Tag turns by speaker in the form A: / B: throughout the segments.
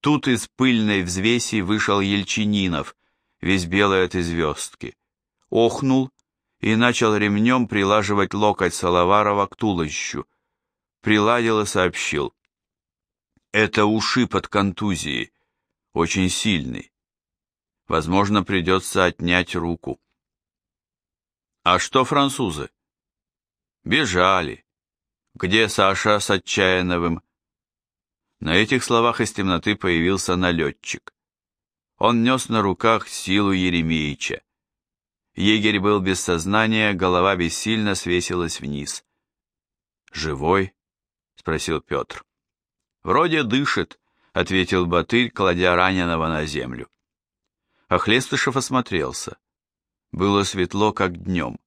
A: Тут из пыльной взвеси вышел Ельчининов, весь белый от звездки. Охнул и начал ремнем прилаживать локоть Салаварова к туловищу. Приладил и сообщил. Это ушиб от контузии, очень сильный. Возможно, придется отнять руку. А что французы? Бежали. Где Саша с Отчаяновым? На этих словах из темноты появился налетчик. Он нес на руках силу Еремеича. Егерь был без сознания, голова бессильно свесилась вниз. «Живой?» — спросил Петр. «Вроде дышит», — ответил Батырь, кладя раненого на землю. Охлестышев осмотрелся. Было светло, как днем.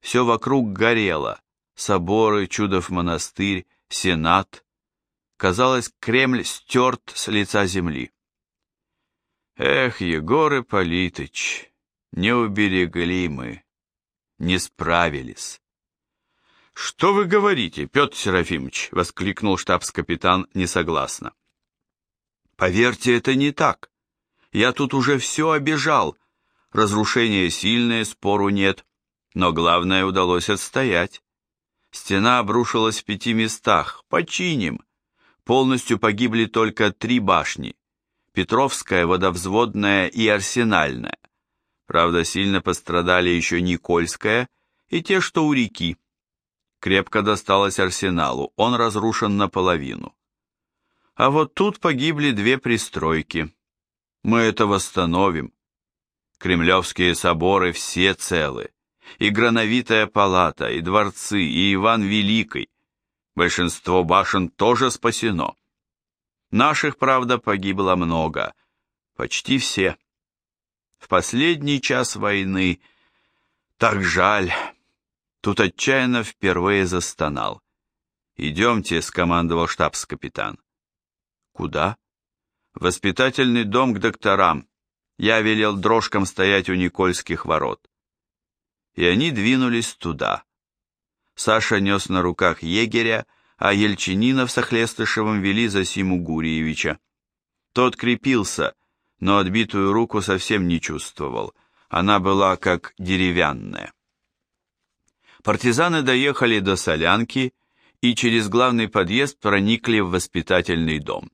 A: Все вокруг горело. Соборы, Чудов монастырь, Сенат. Казалось, Кремль стерт с лица земли. Эх, Егор Ипполитыч, не уберегли мы, не справились. «Что вы говорите, Петр Серафимович?» — воскликнул штабс-капитан несогласно. «Поверьте, это не так. Я тут уже все обижал. Разрушение сильное, спору нет. Но главное удалось отстоять. Стена обрушилась в пяти местах. Починим. Полностью погибли только три башни. Петровская, водовзводная и арсенальная. Правда, сильно пострадали еще Никольская и те, что у реки. Крепко досталось арсеналу, он разрушен наполовину. А вот тут погибли две пристройки. Мы это восстановим. Кремлевские соборы все целы. И Грановитая палата, и дворцы, и Иван Великий. Большинство башен тоже спасено. Наших, правда, погибло много. Почти все. В последний час войны. Так жаль. Тут отчаянно впервые застонал. «Идемте», — скомандовал штабс-капитан. «Куда?» «Воспитательный дом к докторам. Я велел дрожкам стоять у Никольских ворот». И они двинулись туда. Саша нес на руках егеря, а Ельчининов с Охлестышевым вели за Симу Гурьевича. Тот крепился, но отбитую руку совсем не чувствовал. Она была как деревянная. Партизаны доехали до Солянки и через главный подъезд проникли в воспитательный дом.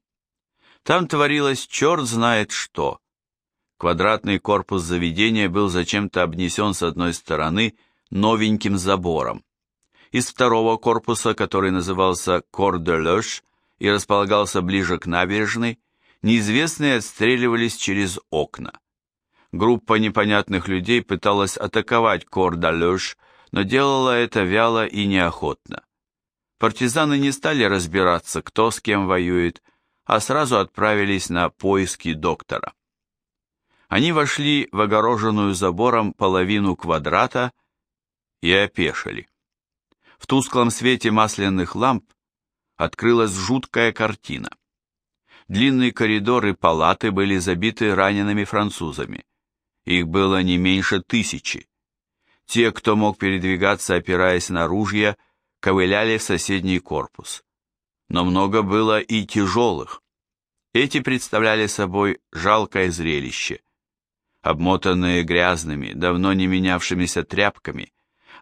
A: Там творилось черт знает что. Квадратный корпус заведения был зачем-то обнесен с одной стороны новеньким забором. Из второго корпуса, который назывался Кор-де-Лёш и располагался ближе к набережной, неизвестные отстреливались через окна. Группа непонятных людей пыталась атаковать Кор-де-Лёш, но делала это вяло и неохотно. Партизаны не стали разбираться, кто с кем воюет, а сразу отправились на поиски доктора. Они вошли в огороженную забором половину квадрата и опешили. В тусклом свете масляных ламп открылась жуткая картина. Длинные коридоры палаты были забиты ранеными французами. Их было не меньше тысячи. Те, кто мог передвигаться, опираясь на ружья, ковыляли в соседний корпус. Но много было и тяжелых. Эти представляли собой жалкое зрелище. Обмотанные грязными, давно не менявшимися тряпками,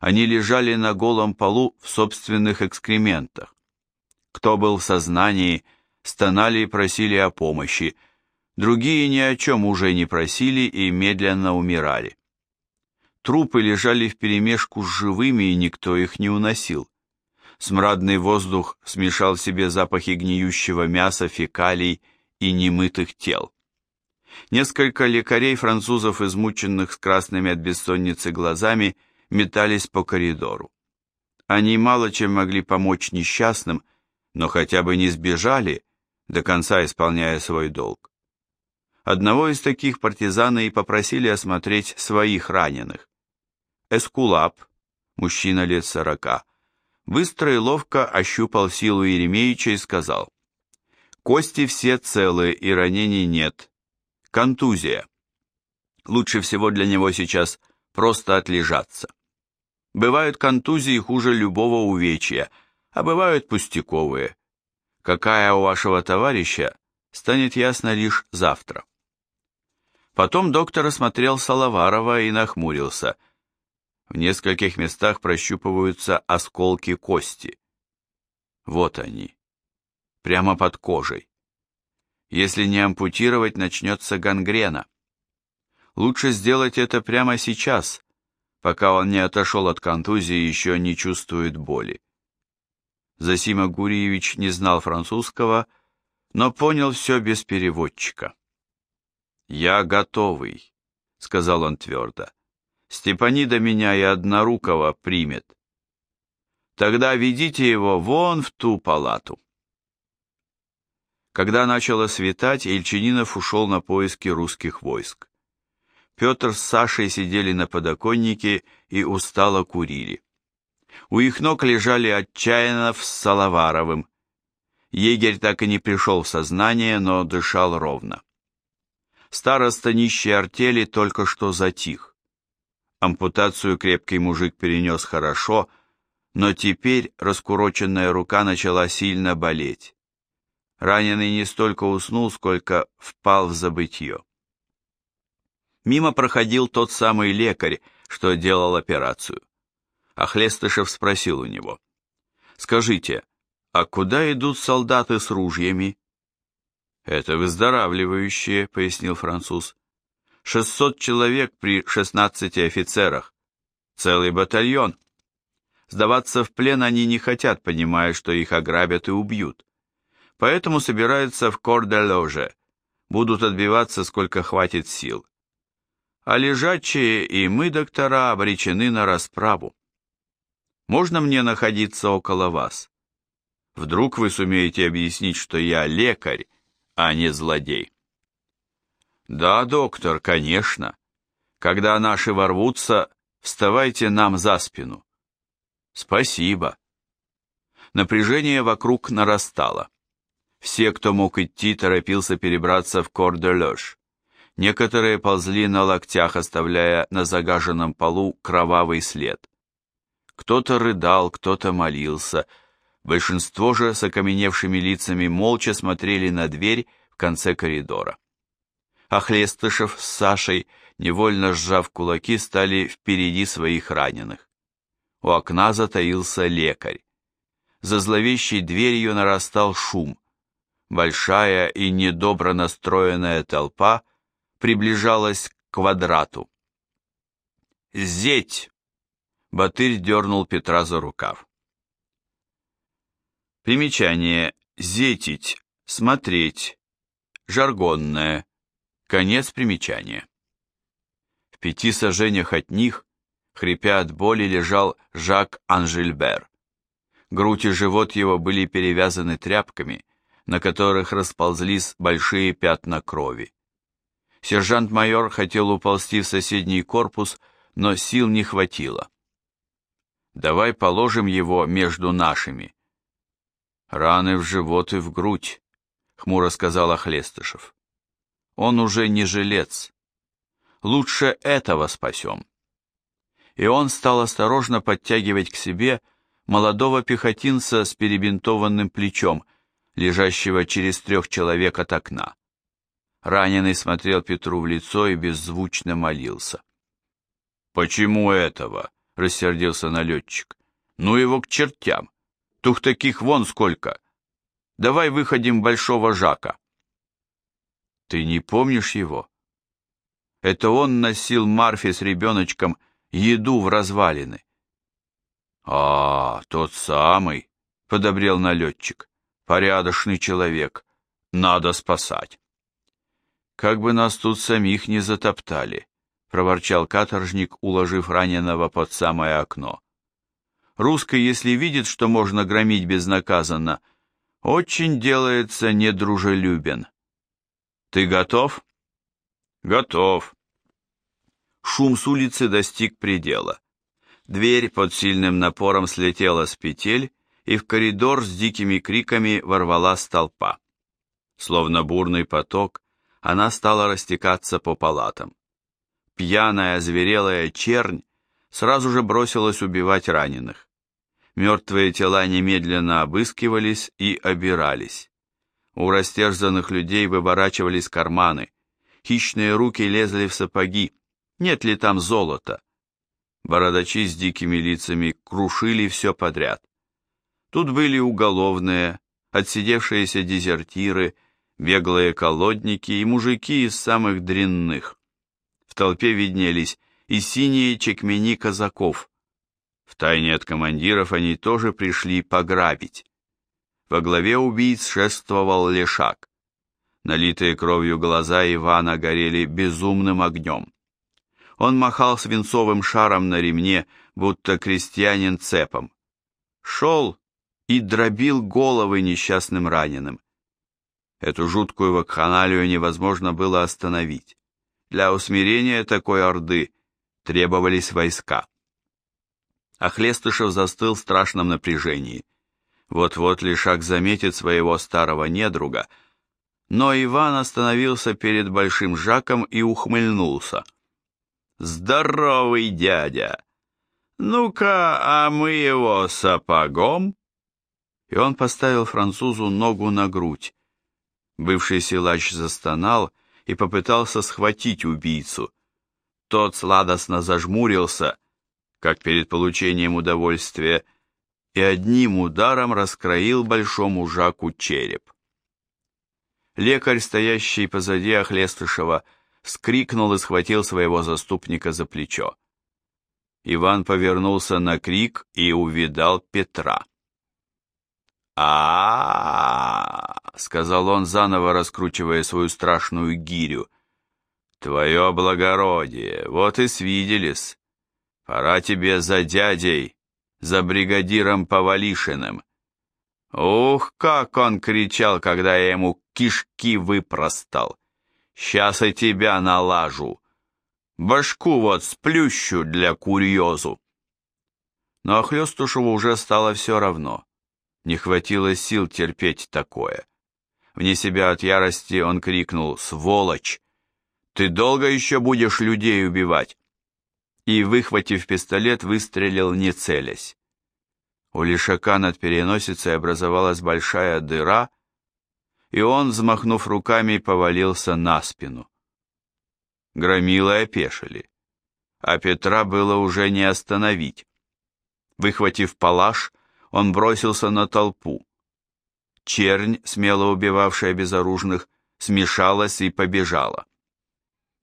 A: они лежали на голом полу в собственных экскрементах. Кто был в сознании, стонали и просили о помощи, другие ни о чем уже не просили и медленно умирали. Трупы лежали вперемешку с живыми, и никто их не уносил. Смрадный воздух смешал в себе запахи гниющего мяса, фекалий и немытых тел. Несколько лекарей-французов, измученных с красными от бессонницы глазами, метались по коридору. Они мало чем могли помочь несчастным, но хотя бы не сбежали, до конца исполняя свой долг. Одного из таких партизаны и попросили осмотреть своих раненых. Эскулап, мужчина лет сорока, быстро и ловко ощупал силу Еремеича и сказал, «Кости все целы и ранений нет. Контузия. Лучше всего для него сейчас просто отлежаться. Бывают контузии хуже любого увечья, а бывают пустяковые. Какая у вашего товарища станет ясно лишь завтра. Потом доктор осмотрел Салаварова и нахмурился. В нескольких местах прощупываются осколки кости. Вот они. Прямо под кожей. Если не ампутировать, начнется гангрена. Лучше сделать это прямо сейчас, пока он не отошел от контузии еще не чувствует боли. Засима Гурьевич не знал французского, но понял все без переводчика. «Я готовый», — сказал он твердо. «Степанида меня и Однорукого примет. Тогда ведите его вон в ту палату». Когда начало светать, Ельчининов ушел на поиски русских войск. Петр с Сашей сидели на подоконнике и устало курили. У их ног лежали Отчаянов с Салаваровым. Егерь так и не пришел в сознание, но дышал ровно. Староста нищей артели только что затих. Ампутацию крепкий мужик перенес хорошо, но теперь раскуроченная рука начала сильно болеть. Раненый не столько уснул, сколько впал в забытье. Мимо проходил тот самый лекарь, что делал операцию. А Хлестышев спросил у него. «Скажите, а куда идут солдаты с ружьями?» «Это выздоравливающие», — пояснил француз. «Шестьсот человек при шестнадцати офицерах. Целый батальон. Сдаваться в плен они не хотят, понимая, что их ограбят и убьют. Поэтому собираются в Кор-де-Ложе. Будут отбиваться, сколько хватит сил а лежачие и мы, доктора, обречены на расправу. Можно мне находиться около вас? Вдруг вы сумеете объяснить, что я лекарь, а не злодей? Да, доктор, конечно. Когда наши ворвутся, вставайте нам за спину. Спасибо. Напряжение вокруг нарастало. Все, кто мог идти, торопился перебраться в Кор-де-Лёш. Некоторые ползли на локтях, оставляя на загаженном полу кровавый след. Кто-то рыдал, кто-то молился. Большинство же с окаменевшими лицами молча смотрели на дверь в конце коридора. Ахлестышев с Сашей, невольно сжав кулаки, стали впереди своих раненых. У окна затаился лекарь. За зловещей дверью нарастал шум. Большая и недобро настроенная толпа — приближалась к квадрату. «Зеть!» — Батырь дернул Петра за рукав. Примечание «зетить», «смотреть», жаргонное, конец примечания. В пяти сажениях от них, хрипя от боли, лежал Жак Анжельбер. Грудь и живот его были перевязаны тряпками, на которых расползлись большие пятна крови. Сержант-майор хотел уползти в соседний корпус, но сил не хватило. «Давай положим его между нашими». «Раны в живот и в грудь», — хмуро сказал Охлестышев. «Он уже не жилец. Лучше этого спасем». И он стал осторожно подтягивать к себе молодого пехотинца с перебинтованным плечом, лежащего через трех человек от окна. Раненый смотрел Петру в лицо и беззвучно молился. «Почему этого?» — рассердился налетчик. «Ну его к чертям! Тух таких вон сколько! Давай выходим Большого Жака!» «Ты не помнишь его?» Это он носил Марфе с ребеночком еду в развалины. «А, тот самый!» — подобрел налетчик. «Порядочный человек. Надо спасать». «Как бы нас тут самих не затоптали», — проворчал каторжник, уложив раненого под самое окно. «Русский, если видит, что можно громить безнаказанно, очень делается недружелюбен. Ты готов?» «Готов». Шум с улицы достиг предела. Дверь под сильным напором слетела с петель, и в коридор с дикими криками ворвалась толпа. Словно бурный поток, она стала растекаться по палатам. Пьяная, озверелая чернь сразу же бросилась убивать раненых. Мертвые тела немедленно обыскивались и обирались. У растерзанных людей выворачивались карманы. Хищные руки лезли в сапоги. Нет ли там золота? Бородачи с дикими лицами крушили все подряд. Тут были уголовные, отсидевшиеся дезертиры, беглые колодники и мужики из самых дрянных. В толпе виднелись и синие чекмени казаков. Втайне от командиров они тоже пришли пограбить. Во главе убийц шествовал Лешак. Налитые кровью глаза Ивана горели безумным огнем. Он махал свинцовым шаром на ремне, будто крестьянин цепом. Шел и дробил головы несчастным раненым. Эту жуткую вакханалию невозможно было остановить. Для усмирения такой орды требовались войска. Ахлестышев застыл в страшном напряжении. Вот-вот Лишак заметит своего старого недруга, но Иван остановился перед Большим Жаком и ухмыльнулся. «Здоровый дядя! Ну-ка, а мы его сапогом?» И он поставил французу ногу на грудь. Бывший силач застонал и попытался схватить убийцу. Тот сладостно зажмурился, как перед получением удовольствия, и одним ударом раскроил большому Жаку череп. Лекарь, стоящий позади Охлестышева, вскрикнул и схватил своего заступника за плечо. Иван повернулся на крик и увидал Петра. А, сказал он, заново раскручивая свою страшную гирю. «Твое благородие, вот и свиделись. Пора тебе за дядей, за бригадиром Повалишиным. Ух, как он кричал, когда я ему кишки выпростал. Сейчас и тебя налажу. Башку вот сплющу для курьезу. Но Охлёстушеву уже стало все равно. Не хватило сил терпеть такое. Вне себя от ярости он крикнул «Сволочь! Ты долго еще будешь людей убивать?» И, выхватив пистолет, выстрелил не целясь. У лишака над переносицей образовалась большая дыра, и он, взмахнув руками, повалился на спину. Громилы опешили, а Петра было уже не остановить. Выхватив палаш, он бросился на толпу. Чернь, смело убивавшая безоружных, смешалась и побежала.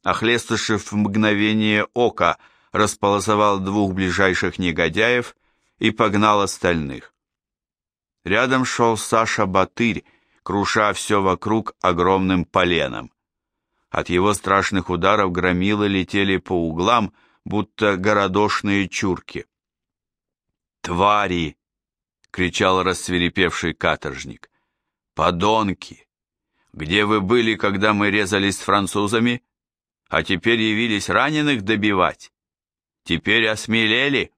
A: Охлестышев в мгновение ока располосовал двух ближайших негодяев и погнал остальных. Рядом шел Саша Батырь, круша все вокруг огромным поленом. От его страшных ударов громилы летели по углам, будто городошные чурки. «Твари!» — кричал рассверепевший каторжник. «Подонки! Где вы были, когда мы резались с французами? А теперь явились раненых добивать? Теперь осмелели?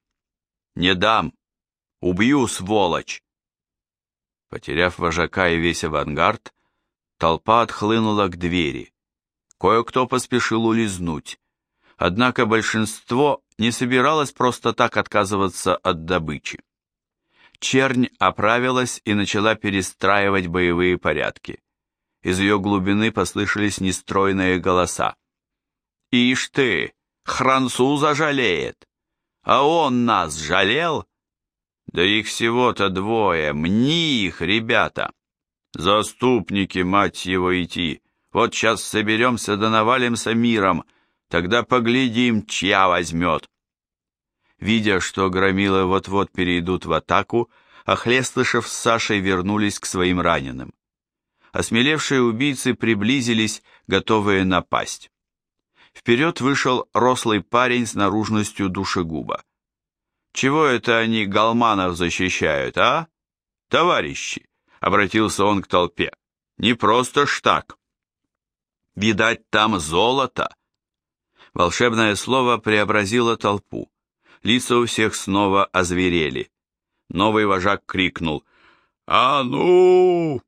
A: Не дам! Убью, сволочь!» Потеряв вожака и весь авангард, толпа отхлынула к двери. Кое-кто поспешил улизнуть. Однако большинство не собиралось просто так отказываться от добычи. Чернь оправилась и начала перестраивать боевые порядки. Из ее глубины послышались нестройные голоса. «Ишь ты, француза жалеет! А он нас жалел?» Да их всего-то двое, мни их, ребята. Заступники, мать его, идти. Вот сейчас соберемся да навалимся миром, тогда поглядим, чья возьмет. Видя, что громилы вот-вот перейдут в атаку, Охлестышев с Сашей вернулись к своим раненым. Осмелевшие убийцы приблизились, готовые напасть. Вперед вышел рослый парень с наружностью душегуба. Чего это они галманов защищают, а? Товарищи, обратился он к толпе. Не просто ж так. Видать, там золото. Волшебное слово преобразило толпу. Лица у всех снова озверели. Новый вожак крикнул «А ну!».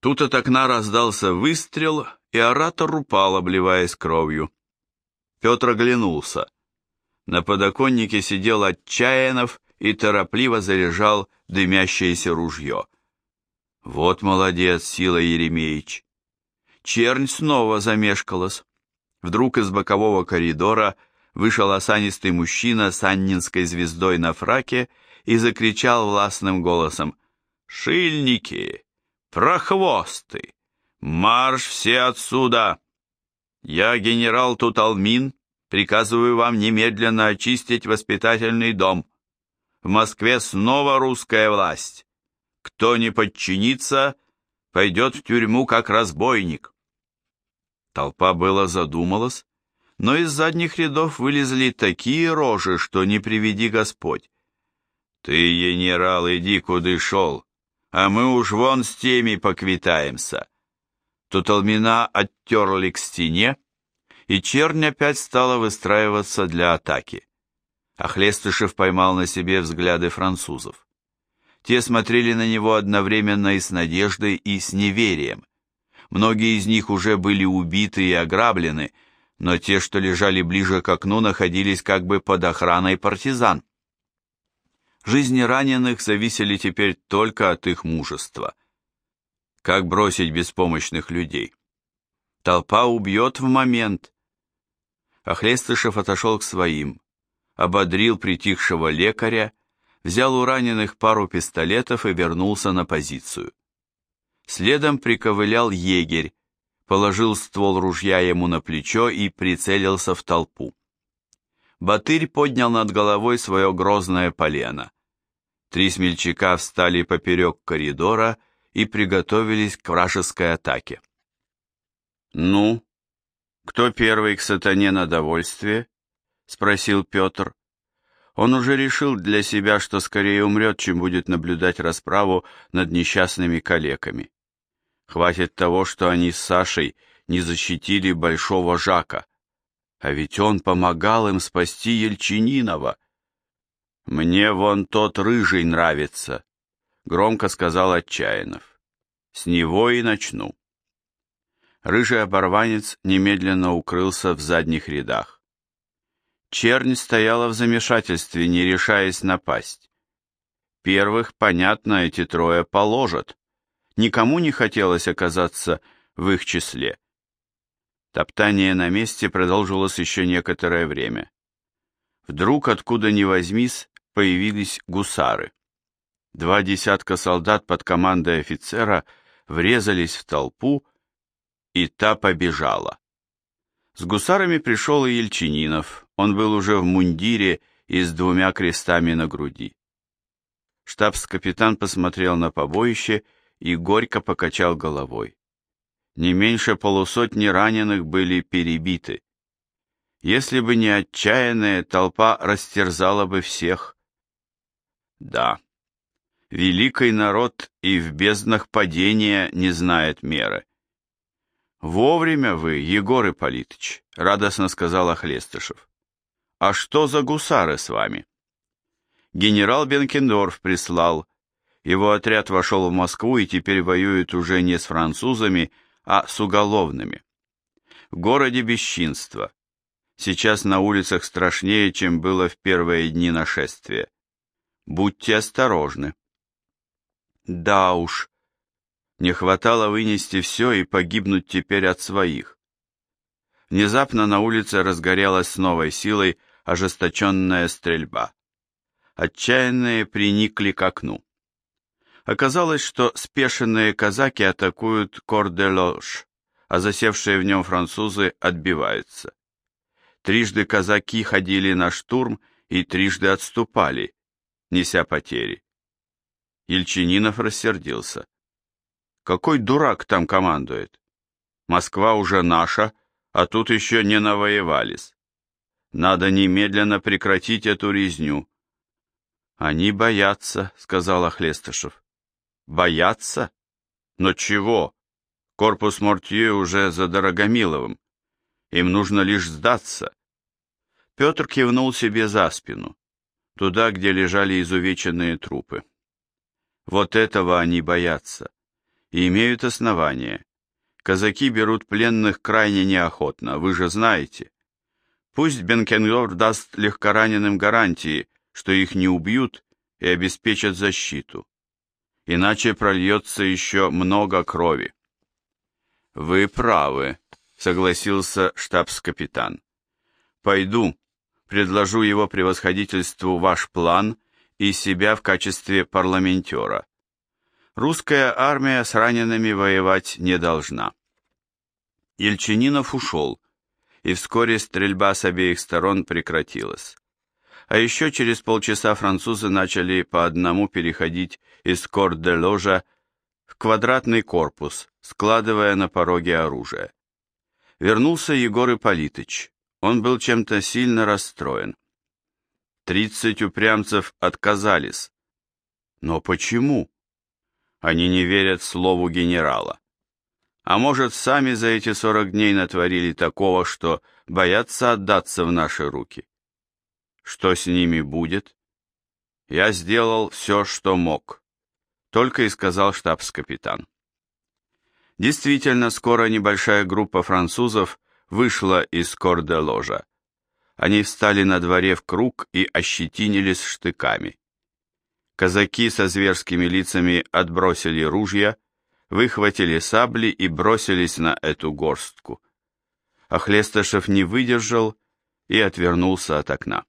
A: Тут от окна раздался выстрел, и оратор упал, обливаясь кровью. Петр оглянулся. На подоконнике сидел Отчаянов и торопливо заряжал дымящееся ружье. Вот молодец, Сила Еремеевич. Чернь снова замешкалась. Вдруг из бокового коридора вышел осанистый мужчина с аннинской звездой на фраке и закричал властным голосом «Шильники! Прохвосты! Марш все отсюда! Я, генерал Туталмин, приказываю вам немедленно очистить воспитательный дом. В Москве снова русская власть. Кто не подчинится, пойдет в тюрьму как разбойник». Толпа была задумалась, но из задних рядов вылезли такие рожи, что не приведи Господь. «Ты, генерал, иди куда шел, а мы уж вон с теми поквитаемся». Туталмина оттерли к стене, и чернь опять стала выстраиваться для атаки. Ахлестышев поймал на себе взгляды французов. Те смотрели на него одновременно и с надеждой, и с неверием. Многие из них уже были убиты и ограблены, но те, что лежали ближе к окну, находились как бы под охраной партизан. Жизни раненых зависели теперь только от их мужества. Как бросить беспомощных людей? Толпа убьет в момент. Охлестышев отошел к своим, ободрил притихшего лекаря, взял у раненых пару пистолетов и вернулся на позицию. Следом приковылял егерь, положил ствол ружья ему на плечо и прицелился в толпу. Батырь поднял над головой свое грозное полено. Три смельчака встали поперек коридора и приготовились к вражеской атаке. «Ну, кто первый к сатане на довольствие?» — спросил Петр. Он уже решил для себя, что скорее умрет, чем будет наблюдать расправу над несчастными калеками. Хватит того, что они с Сашей не защитили Большого Жака. А ведь он помогал им спасти Ельчининова. «Мне вон тот рыжий нравится», — громко сказал Отчаянов. «С него и начну». Рыжий оборванец немедленно укрылся в задних рядах. Чернь стояла в замешательстве, не решаясь напасть. Первых, понятно, эти трое положат. Никому не хотелось оказаться в их числе. Топтание на месте продолжилось еще некоторое время. Вдруг, откуда ни возьмись, появились гусары. Два десятка солдат под командой офицера врезались в толпу, и та побежала. С гусарами пришел и Ельчининов, он был уже в мундире и с двумя крестами на груди. Штабс-капитан посмотрел на побоище и горько покачал головой. Не меньше полусотни раненых были перебиты. Если бы не отчаянная толпа растерзала бы всех. Да, великий народ и в безднах падения не знает меры. «Вовремя вы, Егор Ипполитыч», — радостно сказал Охлестышев. «А что за гусары с вами?» «Генерал Бенкендорф прислал. Его отряд вошел в Москву и теперь воюет уже не с французами, а с уголовными. В городе бесчинство. Сейчас на улицах страшнее, чем было в первые дни нашествия. Будьте осторожны». «Да уж», не хватало вынести все и погибнуть теперь от своих. Внезапно на улице разгорелась с новой силой ожесточенная стрельба. Отчаянные приникли к окну. Оказалось, что спешенные казаки атакуют Кор-де-Лош, а засевшие в нем французы отбиваются. Трижды казаки ходили на штурм и трижды отступали, неся потери. Ельчининов рассердился. Какой дурак там командует? Москва уже наша, а тут еще не навоевались. Надо немедленно прекратить эту резню. Они боятся, сказал Охлестышев. Боятся? Но чего? Корпус Мортье уже за Дорогомиловым. Им нужно лишь сдаться. Петр кивнул себе за спину, туда, где лежали изувеченные трупы. Вот этого они боятся и имеют основания. Казаки берут пленных крайне неохотно, вы же знаете. Пусть Бенкенгор даст легкораненым гарантии, что их не убьют и обеспечат защиту. Иначе прольется еще много крови. Вы правы, согласился штабс-капитан. Пойду, предложу его превосходительству ваш план и себя в качестве парламентера. Русская армия с ранеными воевать не должна. Ельчининов ушел, и вскоре стрельба с обеих сторон прекратилась. А еще через полчаса французы начали по одному переходить из корт-де-ложа в квадратный корпус, складывая на пороге оружие. Вернулся Егор Ипполитыч. Он был чем-то сильно расстроен. Тридцать упрямцев отказались. Но почему? Они не верят слову генерала. А может, сами за эти сорок дней натворили такого, что боятся отдаться в наши руки? Что с ними будет? Я сделал все, что мог. Только и сказал штабс-капитан. Действительно, скоро небольшая группа французов вышла из корда-ложа. Они встали на дворе в круг и ощетинились штыками. Казаки со зверскими лицами отбросили ружья, выхватили сабли и бросились на эту горстку. Охлестышев не выдержал и отвернулся от окна.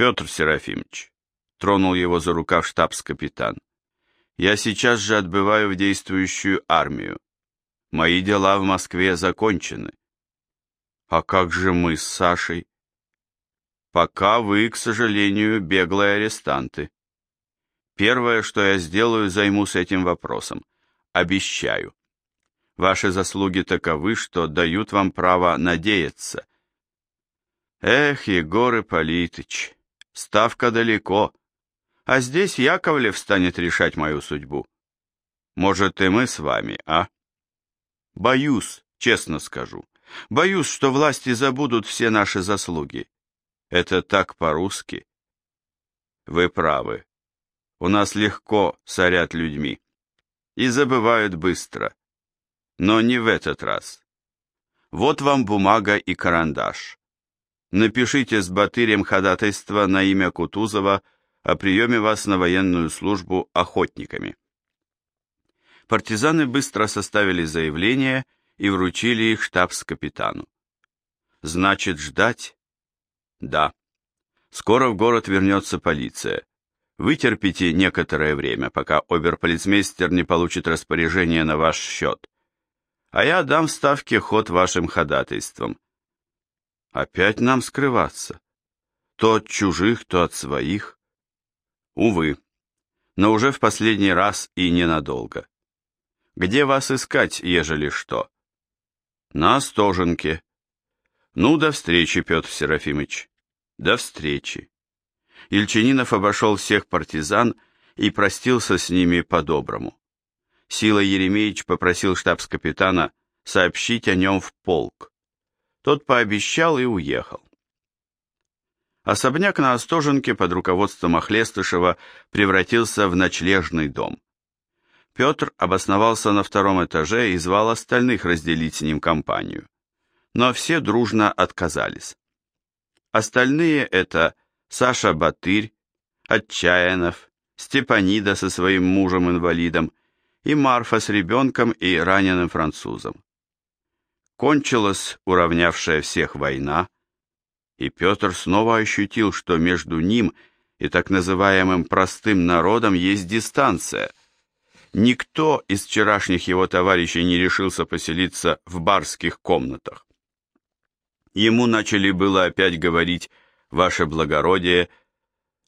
A: «Петр Серафимович», — тронул его за рукав штабс-капитан, — «я сейчас же отбываю в действующую армию. Мои дела в Москве закончены». «А как же мы с Сашей?» «Пока вы, к сожалению, беглые арестанты». Первое, что я сделаю, займусь этим вопросом. Обещаю. Ваши заслуги таковы, что дают вам право надеяться. Эх, Егор Ипполитыч, ставка далеко, а здесь Яковлев станет решать мою судьбу. Может, и мы с вами, а? Боюсь, честно скажу, боюсь, что власти забудут все наши заслуги. Это так по-русски. Вы правы, у нас легко сорят людьми. И забывают быстро. Но не в этот раз. Вот вам бумага и карандаш. Напишите с Батырем ходатайство на имя Кутузова о приеме вас на военную службу охотниками. Партизаны быстро составили заявление и вручили их штабс-капитану. Значит, ждать? Да. Скоро в город вернется полиция. Вытерпите некоторое время, пока оберполицмейстер не получит распоряжение на ваш счет. А я дам в ход вашим ходатайством. Опять нам скрываться. То от чужих, то от своих. Увы, но уже в последний раз и ненадолго. Где вас искать, ежели что? На Остоженке. Ну, до встречи, Петр Серафимович. До встречи. Ельчининов обошел всех партизан и простился с ними по-доброму. Сила Еремеевич попросил штабс-капитана сообщить о нем в полк. Тот пообещал и уехал. Особняк на Остоженке под руководством Охлестышева превратился в ночлежный дом. Петр обосновался на втором этаже и звал остальных разделить с ним компанию. Но все дружно отказались. Остальные это Саша Батырь, Отчаянов, Степанида со своим мужем-инвалидом и Марфа с ребенком и раненым французом. Кончилась уравнявшая всех война, и Петр снова ощутил, что между ним и так называемым простым народом есть дистанция. Никто из вчерашних его товарищей не решился поселиться в барских комнатах. Ему начали было опять говорить ваше благородие,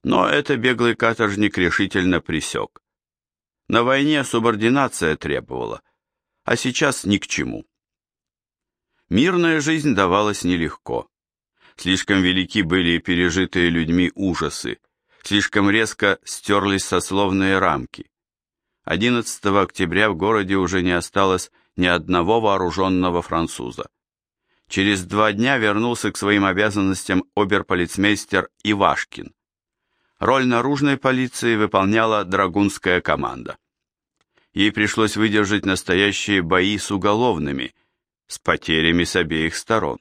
A: но это беглый каторжник решительно присек. На войне субординация требовала, а сейчас ни к чему. Мирная жизнь давалась нелегко. Слишком велики были пережитые людьми ужасы, слишком резко стерлись сословные рамки. 11 октября в городе уже не осталось ни одного вооруженного француза. Через два дня вернулся к своим обязанностям оберполицмейстер Ивашкин. Роль наружной полиции выполняла драгунская команда. Ей пришлось выдержать настоящие бои с уголовными, с потерями с обеих сторон.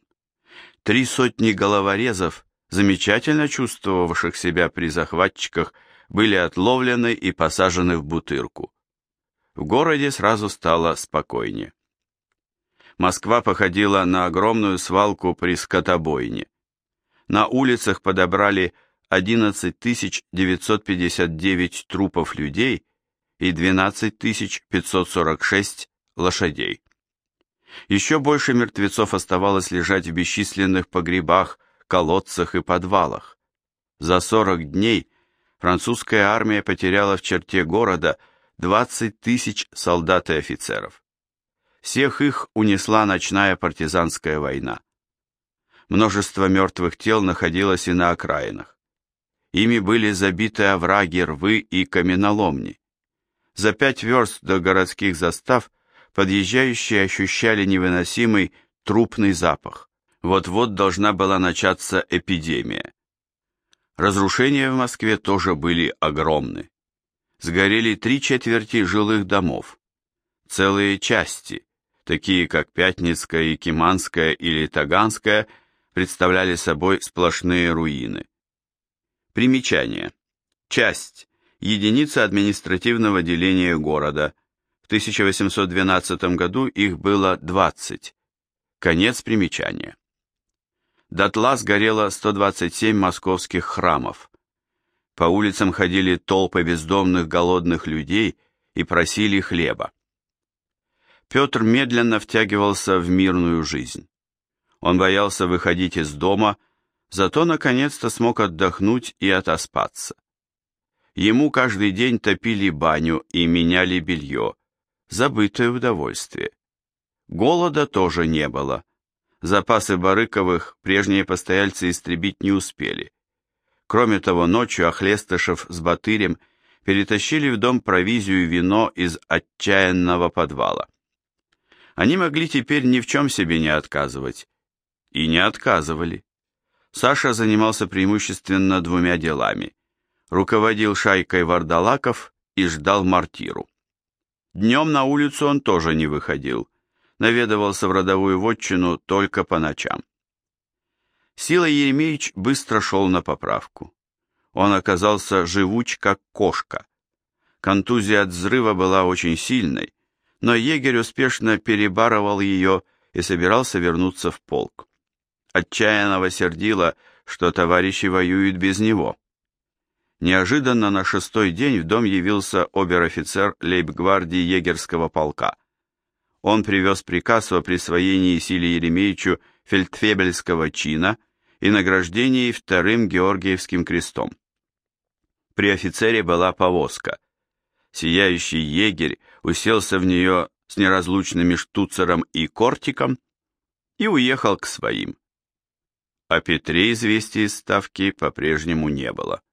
A: Три сотни головорезов, замечательно чувствовавших себя при захватчиках, были отловлены и посажены в бутырку. В городе сразу стало спокойнее. Москва походила на огромную свалку при скотобойне. На улицах подобрали 11 959 трупов людей и 12 546 лошадей. Еще больше мертвецов оставалось лежать в бесчисленных погребах, колодцах и подвалах. За 40 дней французская армия потеряла в черте города 20 тысяч солдат и офицеров. Всех их унесла ночная партизанская война. Множество мертвых тел находилось и на окраинах. Ими были забиты овраги, рвы и каменоломни. За пять верст до городских застав подъезжающие ощущали невыносимый трупный запах. Вот-вот должна была начаться эпидемия. Разрушения в Москве тоже были огромны. Сгорели три четверти жилых домов. Целые части, такие как Пятницкая, Якиманская или Таганская, представляли собой сплошные руины. Примечание. Часть. Единица административного деления города. В 1812 году их было 20. Конец примечания. Дотла сгорело 127 московских храмов. По улицам ходили толпы бездомных голодных людей и просили хлеба. Петр медленно втягивался в мирную жизнь. Он боялся выходить из дома, зато наконец-то смог отдохнуть и отоспаться. Ему каждый день топили баню и меняли белье, забытое удовольствие. Голода тоже не было. Запасы Барыковых прежние постояльцы истребить не успели. Кроме того, ночью Охлестышев с Батырем перетащили в дом провизию и вино из отчаянного подвала. Они могли теперь ни в чем себе не отказывать, и не отказывали. Саша занимался преимущественно двумя делами. Руководил шайкой вардалаков и ждал мартиру. Днем на улицу он тоже не выходил, наведывался в родовую вотчину только по ночам. Сила Еремеевич быстро шел на поправку. Он оказался живуч, как кошка. Контузия от взрыва была очень сильной, но егерь успешно перебарывал ее и собирался вернуться в полк отчаянного сердила, что товарищи воюют без него. Неожиданно на шестой день в дом явился обер-офицер лейб-гвардии егерского полка. Он привез приказ о присвоении Силе Еремеевичу фельдфебельского чина и награждении вторым Георгиевским крестом. При офицере была повозка. Сияющий егерь уселся в нее с неразлучными штуцером и кортиком и уехал к своим. О Петре известий из Ставки по-прежнему не было.